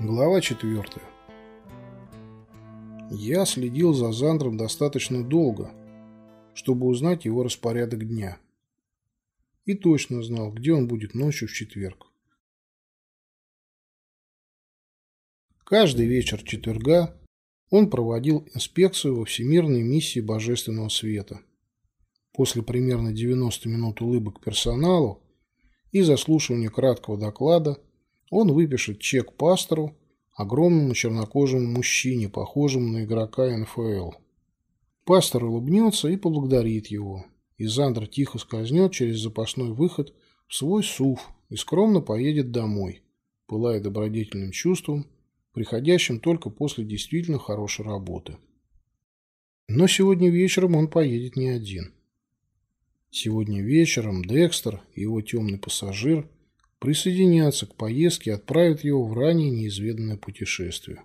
Глава четвертая. Я следил за Зандром достаточно долго, чтобы узнать его распорядок дня. И точно знал, где он будет ночью в четверг. Каждый вечер четверга он проводил инспекцию во Всемирной миссии Божественного Света. После примерно 90 минут улыбок персоналу и заслушивания краткого доклада он выпишет чек пастору, огромному чернокожему мужчине, похожему на игрока НФЛ. Пастор улыбнется и поблагодарит его, и Зандер тихо скользнет через запасной выход в свой суф и скромно поедет домой, пылая добродетельным чувством, приходящим только после действительно хорошей работы. Но сегодня вечером он поедет не один. Сегодня вечером Декстер и его темный пассажир – присоединятся к поездке и отправят его в ранее неизведанное путешествие.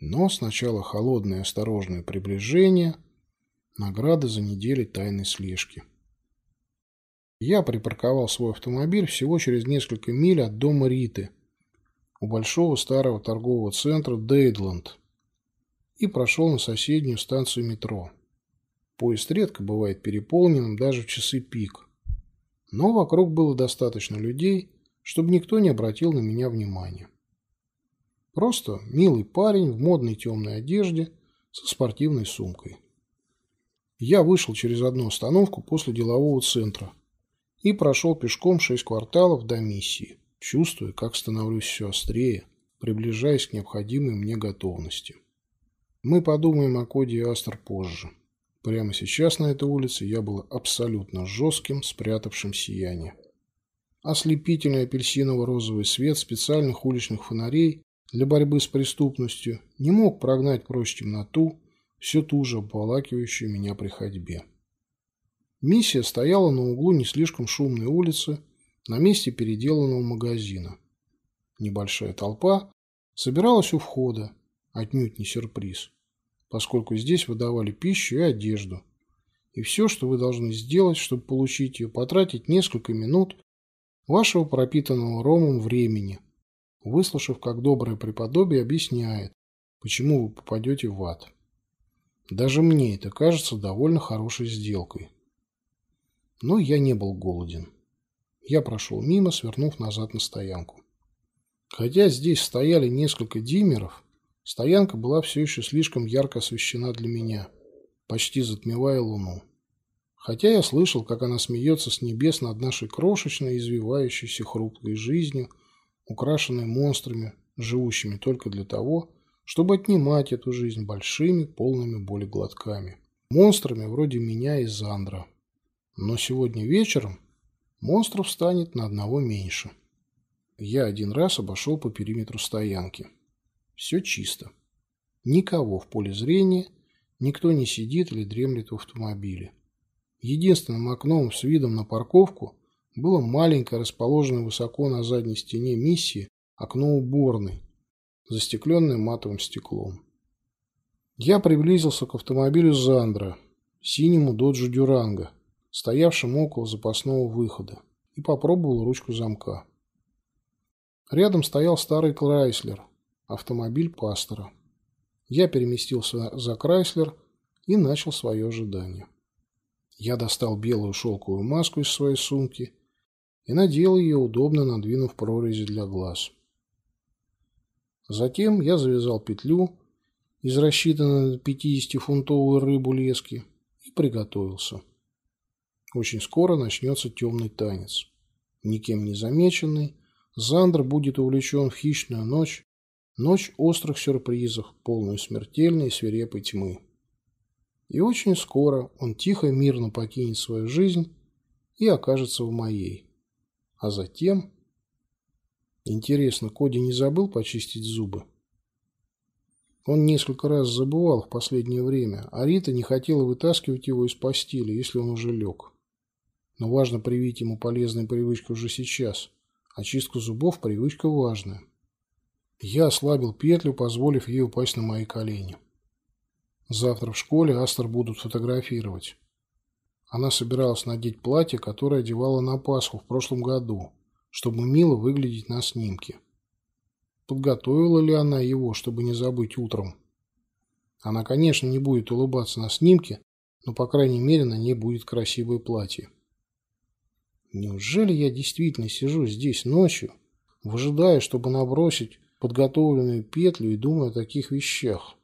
Но сначала холодное и осторожное приближение, награда за неделю тайной слежки. Я припарковал свой автомобиль всего через несколько миль от дома Риты, у большого старого торгового центра Дейдланд, и прошел на соседнюю станцию метро. Поезд редко бывает переполненным даже в часы пик – но вокруг было достаточно людей, чтобы никто не обратил на меня внимания. Просто милый парень в модной темной одежде со спортивной сумкой. Я вышел через одну остановку после делового центра и прошел пешком шесть кварталов до миссии, чувствуя, как становлюсь все острее, приближаясь к необходимой мне готовности. Мы подумаем о Коде Астер позже. Прямо сейчас на этой улице я был абсолютно жестким, спрятавшим сияние. Ослепительный апельсиново-розовый свет специальных уличных фонарей для борьбы с преступностью не мог прогнать прочь темноту, все ту же обволакивающую меня при ходьбе. Миссия стояла на углу не слишком шумной улицы, на месте переделанного магазина. Небольшая толпа собиралась у входа, отнюдь не сюрприз поскольку здесь выдавали пищу и одежду. И все, что вы должны сделать, чтобы получить ее, потратить несколько минут вашего пропитанного ромом времени, выслушав, как доброе преподобие объясняет, почему вы попадете в ад. Даже мне это кажется довольно хорошей сделкой. Но я не был голоден. Я прошел мимо, свернув назад на стоянку. Хотя здесь стояли несколько диммеров, Стоянка была все еще слишком ярко освещена для меня, почти затмевая луну. Хотя я слышал, как она смеется с небес над нашей крошечной, извивающейся хрупкой жизнью, украшенной монстрами, живущими только для того, чтобы отнимать эту жизнь большими, полными боли глотками. Монстрами вроде меня и Зандра. Но сегодня вечером монстров станет на одного меньше. Я один раз обошел по периметру стоянки. Все чисто. Никого в поле зрения, никто не сидит или дремлет в автомобиле. Единственным окном с видом на парковку было маленькое, расположенное высоко на задней стене миссии, окно уборной, застекленное матовым стеклом. Я приблизился к автомобилю Зандра, синему доджу Дюранго, стоявшему около запасного выхода, и попробовал ручку замка. Рядом стоял старый Крайслер, автомобиль пастора. Я переместился за Крайслер и начал свое ожидание. Я достал белую шелковую маску из своей сумки и надел ее, удобно надвинув прорези для глаз. Затем я завязал петлю из рассчитанной на 50-фунтовую рыбу лески и приготовился. Очень скоро начнется темный танец. Никем не замеченный, Зандр будет увлечен в хищную ночь Ночь острых сюрпризов, полную смертельной и свирепой тьмы. И очень скоро он тихо и мирно покинет свою жизнь и окажется в моей. А затем... Интересно, Коди не забыл почистить зубы? Он несколько раз забывал в последнее время, а Рита не хотела вытаскивать его из постели, если он уже лег. Но важно привить ему полезные привычки уже сейчас. Очистка зубов – привычка важная. Я ослабил петлю, позволив ей упасть на мои колени. Завтра в школе Астер будут фотографировать. Она собиралась надеть платье, которое одевала на Пасху в прошлом году, чтобы мило выглядеть на снимке. подготовила ли она его, чтобы не забыть утром. Она, конечно, не будет улыбаться на снимке, но, по крайней мере, на ней будет красивое платье. Неужели я действительно сижу здесь ночью, выжидая, чтобы набросить подготовленную петлю и думаю о таких вещах?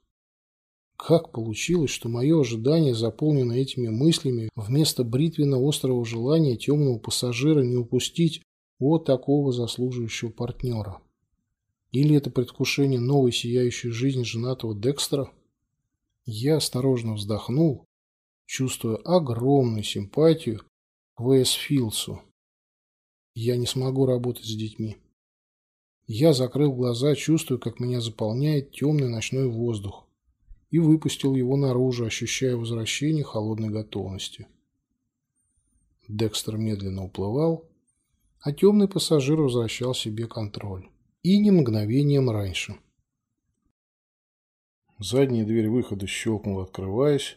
Как получилось, что мое ожидание заполнено этими мыслями вместо бритвенно-острого желания темного пассажира не упустить вот такого заслуживающего партнера? Или это предвкушение новой сияющей жизни женатого Декстера? Я осторожно вздохнул, чувствуя огромную симпатию к Вейсфилдсу. Я не смогу работать с детьми. Я закрыл глаза, чувствуя, как меня заполняет темный ночной воздух и выпустил его наружу, ощущая возвращение холодной готовности. Декстер медленно уплывал, а темный пассажир возвращал себе контроль. И не мгновением раньше. Задняя дверь выхода щелкнула, открываясь,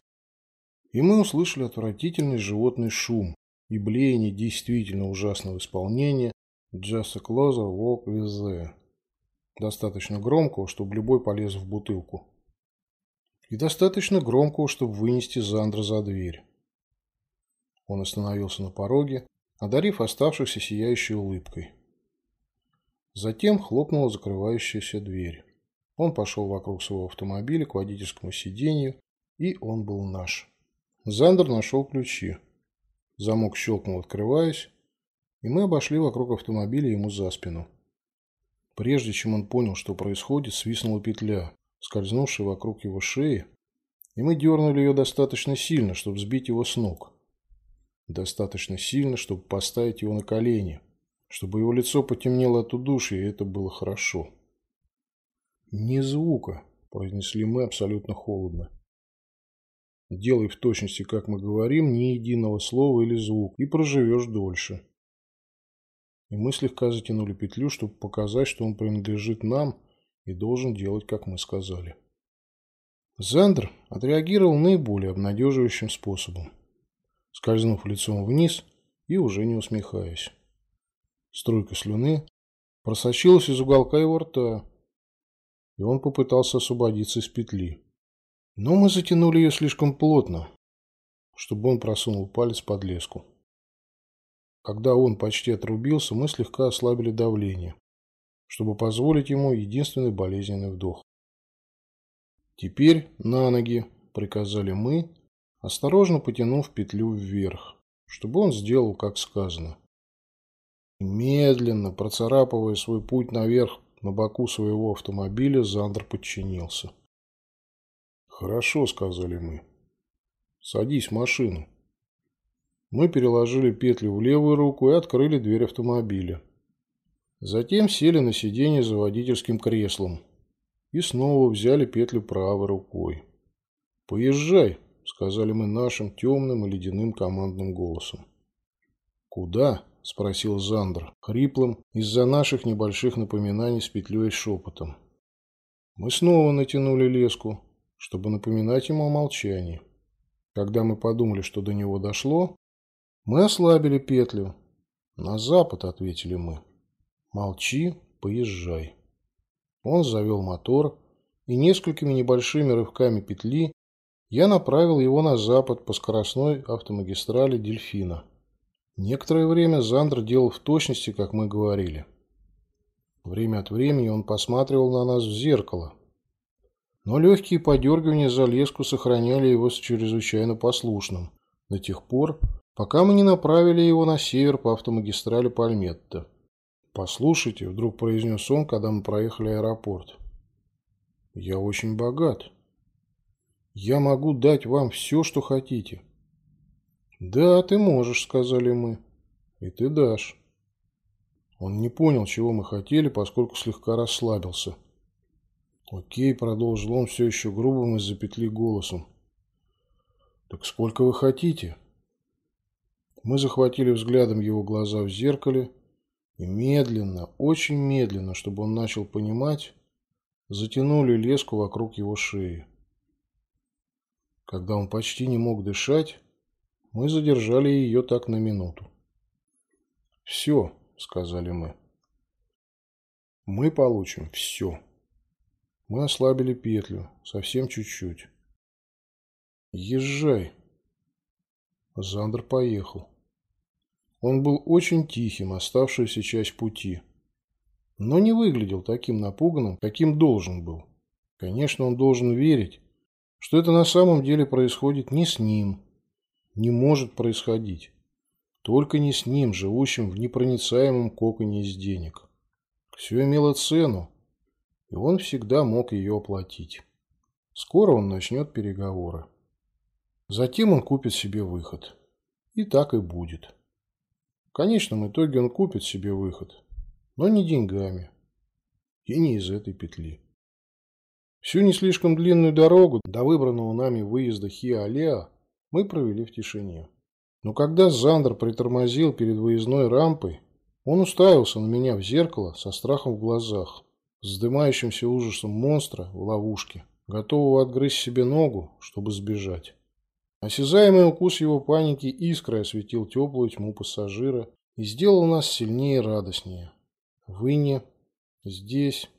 и мы услышали отвратительный животный шум и блеяние действительно ужасного исполнения «Just a closer walk with the». Достаточно громкого, чтобы любой полез в бутылку и достаточно громкого, чтобы вынести Зандра за дверь. Он остановился на пороге, одарив оставшихся сияющей улыбкой. Затем хлопнула закрывающаяся дверь. Он пошел вокруг своего автомобиля к водительскому сиденью, и он был наш. Зандер нашел ключи. Замок щелкнул, открываясь, и мы обошли вокруг автомобиля ему за спину. Прежде чем он понял, что происходит, свистнула петля, скользнувшей вокруг его шеи, и мы дернули ее достаточно сильно, чтобы сбить его с ног. Достаточно сильно, чтобы поставить его на колени, чтобы его лицо потемнело от удушья, и это было хорошо. «Ни звука», – произнесли мы абсолютно холодно. «Делай в точности, как мы говорим, ни единого слова или звука, и проживешь дольше». И мы слегка затянули петлю, чтобы показать, что он принадлежит нам – и должен делать, как мы сказали. Зандер отреагировал наиболее обнадеживающим способом, скользнув лицом вниз и уже не усмехаясь. Струйка слюны просочилась из уголка его рта, и он попытался освободиться из петли. Но мы затянули ее слишком плотно, чтобы он просунул палец под леску. Когда он почти отрубился, мы слегка ослабили давление, чтобы позволить ему единственный болезненный вдох. «Теперь на ноги», – приказали мы, осторожно потянув петлю вверх, чтобы он сделал, как сказано. медленно, процарапывая свой путь наверх на боку своего автомобиля, Зандер подчинился. «Хорошо», – сказали мы. «Садись в машину». Мы переложили петлю в левую руку и открыли дверь автомобиля. Затем сели на сиденье за водительским креслом и снова взяли петлю правой рукой. «Поезжай», — сказали мы нашим темным и ледяным командным голосом. «Куда?» — спросил Зандер, хриплым из-за наших небольших напоминаний с петлей шепотом. Мы снова натянули леску, чтобы напоминать ему о молчании. Когда мы подумали, что до него дошло, мы ослабили петлю. «На запад», — ответили мы. Молчи, поезжай. Он завел мотор, и несколькими небольшими рывками петли я направил его на запад по скоростной автомагистрали Дельфина. Некоторое время Зандр делал в точности, как мы говорили. Время от времени он посматривал на нас в зеркало. Но легкие подергивания за леску сохраняли его чрезвычайно послушным до тех пор, пока мы не направили его на север по автомагистрали Пальметта. «Послушайте», — вдруг произнес он, когда мы проехали аэропорт. «Я очень богат. Я могу дать вам все, что хотите». «Да, ты можешь», — сказали мы. «И ты дашь». Он не понял, чего мы хотели, поскольку слегка расслабился. «Окей», — продолжил он все еще грубым из-за петли голосом. «Так сколько вы хотите?» Мы захватили взглядом его глаза в зеркале и медленно, очень медленно, чтобы он начал понимать, затянули леску вокруг его шеи. Когда он почти не мог дышать, мы задержали ее так на минуту. «Все», — сказали мы. Мы получим все. Мы ослабили петлю, совсем чуть-чуть. Езжай. Зандер поехал. Он был очень тихим оставшуюся часть пути, но не выглядел таким напуганным, каким должен был. Конечно, он должен верить, что это на самом деле происходит не с ним, не может происходить. Только не с ним, живущим в непроницаемом коконе из денег. Все имело цену, и он всегда мог ее оплатить. Скоро он начнет переговоры. Затем он купит себе выход. И так и будет. В конечном итоге он купит себе выход, но не деньгами и не из этой петли. Всю не слишком длинную дорогу до выбранного нами выезда Хиалеа мы провели в тишине. Но когда Зандер притормозил перед выездной рампой, он уставился на меня в зеркало со страхом в глазах, с вздымающимся ужасом монстра в ловушке, готового отгрызть себе ногу, чтобы сбежать. Осязаемый укус его паники искрой осветил теплую тьму пассажира и сделал нас сильнее и радостнее. Вы не... Здесь...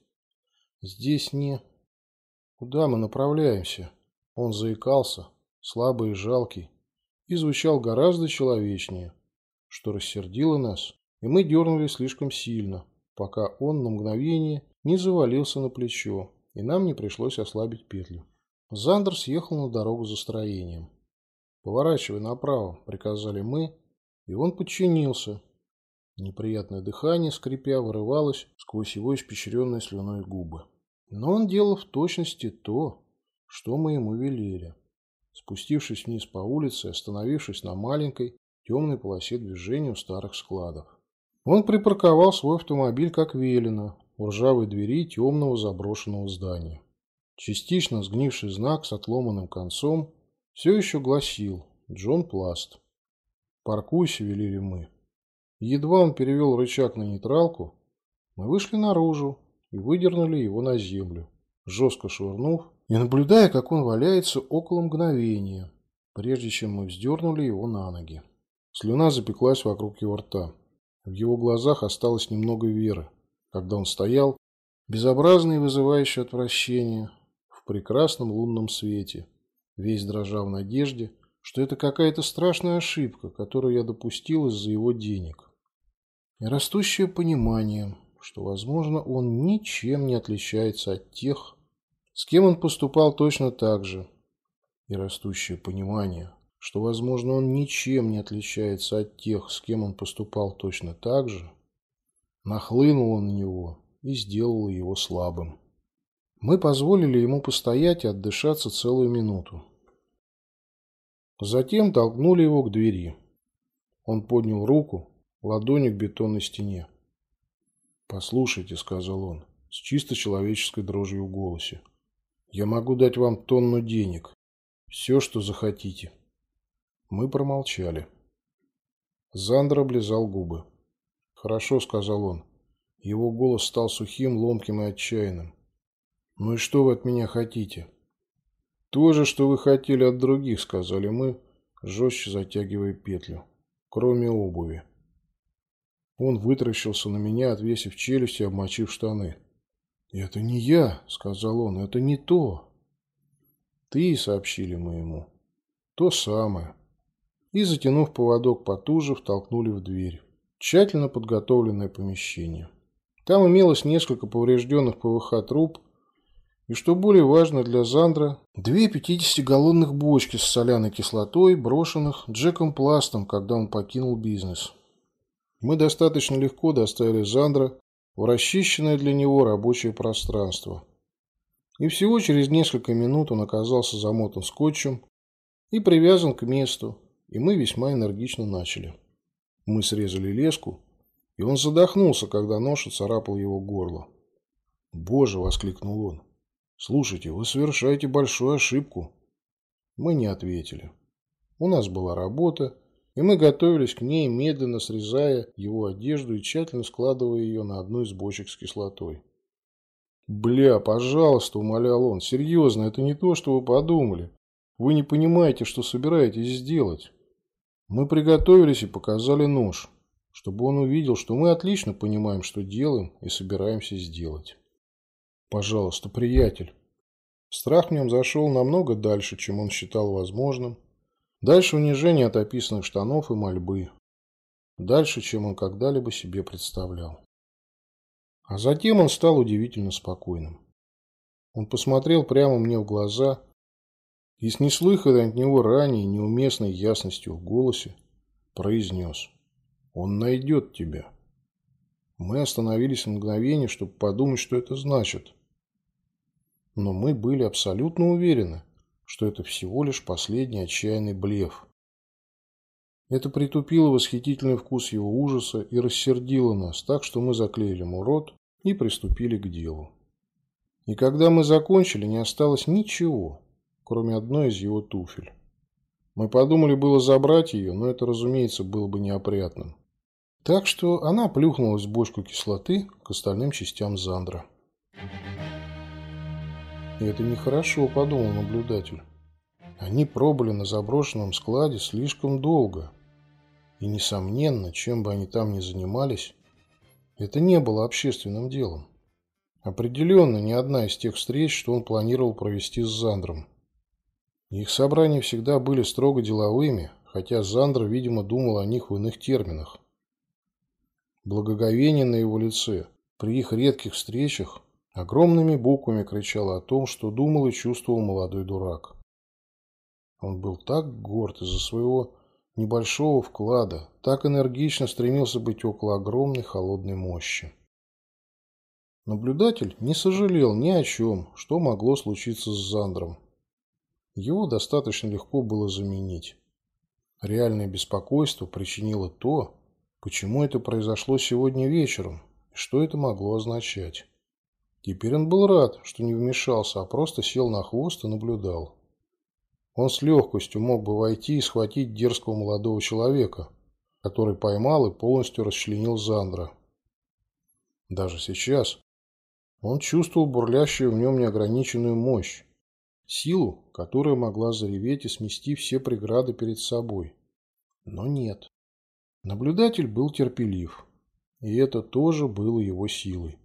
Здесь не... Куда мы направляемся? Он заикался, слабый и жалкий, и звучал гораздо человечнее, что рассердило нас, и мы дернули слишком сильно, пока он на мгновение не завалился на плечо, и нам не пришлось ослабить петлю. Зандер съехал на дорогу за строением. «Поворачивай направо», — приказали мы, и он подчинился. Неприятное дыхание, скрипя, вырывалось сквозь его испещренные слюной губы. Но он делал в точности то, что мы ему велели. Спустившись вниз по улице, остановившись на маленькой, темной полосе движения у старых складов. Он припарковал свой автомобиль как велено, у ржавой двери темного заброшенного здания. Частично сгнивший знак с отломанным концом все еще гласил «Джон Пласт». «Паркуйся», — велели мы. Едва он перевел рычаг на нейтралку, мы вышли наружу и выдернули его на землю, жестко швырнув и наблюдая, как он валяется около мгновения, прежде чем мы вздернули его на ноги. Слюна запеклась вокруг его рта. В его глазах осталось немного веры, когда он стоял, безобразный и вызывающий отвращение, в прекрасном лунном свете, весь дрожа в надежде, что это какая-то страшная ошибка, которую я допустил из-за его денег. И растущее понимание, что, возможно, он ничем не отличается от тех, с кем он поступал точно так же. И растущее понимание, что, возможно, он ничем не отличается от тех, с кем он поступал точно так же, нахлынуло на него и сделало его слабым. Мы позволили ему постоять и отдышаться целую минуту. Затем толкнули его к двери. Он поднял руку, ладонью к бетонной стене. «Послушайте», — сказал он, с чисто человеческой дрожью в голосе. «Я могу дать вам тонну денег. Все, что захотите». Мы промолчали. Зандер облизал губы. «Хорошо», — сказал он. Его голос стал сухим, ломким и отчаянным. «Ну и что вы от меня хотите?» «То же, что вы хотели от других», — сказали мы, жестче затягивая петлю. «Кроме обуви». Он вытаращился на меня, отвесив челюсть и обмочив штаны. «Это не я», — сказал он, — «это не то». «Ты», — сообщили мы ему, — «то самое». И, затянув поводок потуже, втолкнули в дверь. Тщательно подготовленное помещение. Там имелось несколько поврежденных ПВХ-труб, и, что более важно для Зандра, две 50-галлонных бочки с соляной кислотой, брошенных Джеком Пластом, когда он покинул бизнес. Мы достаточно легко доставили Зандра в расчищенное для него рабочее пространство. И всего через несколько минут он оказался замотан скотчем и привязан к месту, и мы весьма энергично начали. Мы срезали леску, и он задохнулся, когда ноша царапал его горло. «Боже!» — воскликнул он. «Слушайте, вы совершаете большую ошибку». Мы не ответили. У нас была работа, и мы готовились к ней, медленно срезая его одежду и тщательно складывая ее на одну из бочек с кислотой. «Бля, пожалуйста», — умолял он, — «серьезно, это не то, что вы подумали. Вы не понимаете, что собираетесь сделать». Мы приготовились и показали нож. чтобы он увидел, что мы отлично понимаем, что делаем и собираемся сделать. Пожалуйста, приятель. Страх в нем зашел намного дальше, чем он считал возможным. Дальше унижения от описанных штанов и мольбы. Дальше, чем он когда-либо себе представлял. А затем он стал удивительно спокойным. Он посмотрел прямо мне в глаза и с неслыханной от него ранее неуместной ясностью в голосе произнес «Он найдет тебя». Мы остановились в мгновение, чтобы подумать, что это значит. Но мы были абсолютно уверены, что это всего лишь последний отчаянный блеф. Это притупило восхитительный вкус его ужаса и рассердило нас, так что мы заклеили ему рот и приступили к делу. И когда мы закончили, не осталось ничего, кроме одной из его туфель. Мы подумали было забрать ее, но это, разумеется, было бы неопрятным. Так что она плюхнулась в бочку кислоты к остальным частям Зандра. И это нехорошо, подумал наблюдатель. Они пробыли на заброшенном складе слишком долго. И, несомненно, чем бы они там ни занимались, это не было общественным делом. Определенно, ни одна из тех встреч, что он планировал провести с Зандром. Их собрания всегда были строго деловыми, хотя Зандра, видимо, думал о них в иных терминах. Благоговение на его лице при их редких встречах огромными буквами кричало о том, что думал и чувствовал молодой дурак. Он был так горд из-за своего небольшого вклада, так энергично стремился быть около огромной холодной мощи. Наблюдатель не сожалел ни о чем, что могло случиться с Зандром. Его достаточно легко было заменить. Реальное беспокойство причинило то, почему это произошло сегодня вечером, и что это могло означать. Теперь он был рад, что не вмешался, а просто сел на хвост и наблюдал. Он с легкостью мог бы войти и схватить дерзкого молодого человека, который поймал и полностью расчленил Зандра. Даже сейчас он чувствовал бурлящую в нем неограниченную мощь, силу, которая могла зареветь и смести все преграды перед собой. Но нет. Наблюдатель был терпелив, и это тоже было его силой.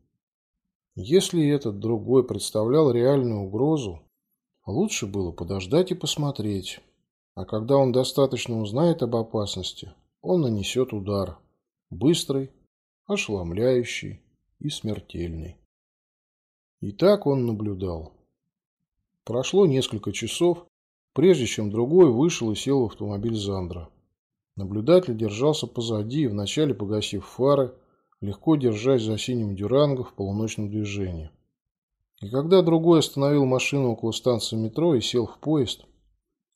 Если этот другой представлял реальную угрозу, Лучше было подождать и посмотреть. А когда он достаточно узнает об опасности, он нанесет удар. Быстрый, ошеломляющий и смертельный. И так он наблюдал. Прошло несколько часов, прежде чем другой вышел и сел в автомобиль Зандра. Наблюдатель держался позади, вначале погасив фары, легко держась за синим дюранго в полуночном движении. И когда другой остановил машину около станции метро и сел в поезд,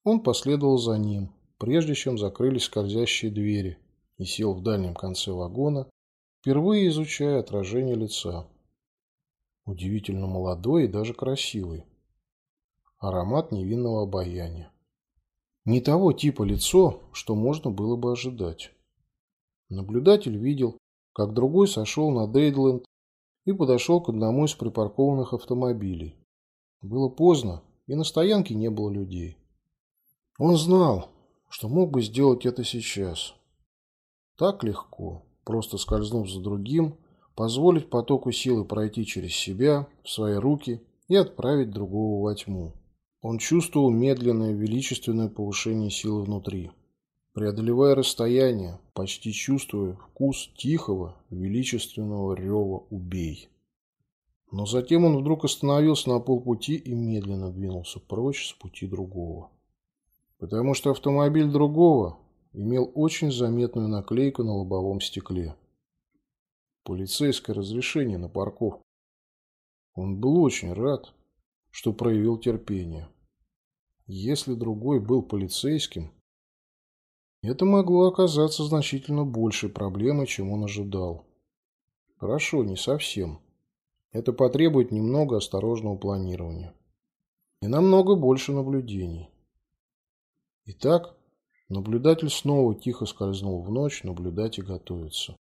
он последовал за ним, прежде чем закрылись скользящие двери, и сел в дальнем конце вагона, впервые изучая отражение лица. Удивительно молодой и даже красивый. Аромат невинного обаяния. Не того типа лицо, что можно было бы ожидать. Наблюдатель видел, как другой сошел на Дейдленд и подошел к одному из припаркованных автомобилей. Было поздно, и на стоянке не было людей. Он знал, что мог бы сделать это сейчас. Так легко, просто скользнув за другим, позволить потоку силы пройти через себя, в свои руки и отправить другого во тьму. Он чувствовал медленное величественное повышение силы внутри. Преодолевая расстояние, почти чувствуя вкус тихого, величественного рева «Убей». Но затем он вдруг остановился на полпути и медленно двинулся прочь с пути другого. Потому что автомобиль другого имел очень заметную наклейку на лобовом стекле. Полицейское разрешение на парковку. Он был очень рад, что проявил терпение. Если другой был полицейским, это могло оказаться значительно большей проблемой, чем он ожидал. Хорошо, не совсем. Это потребует немного осторожного планирования. И намного больше наблюдений. Итак, наблюдатель снова тихо скользнул в ночь, наблюдать и готовиться.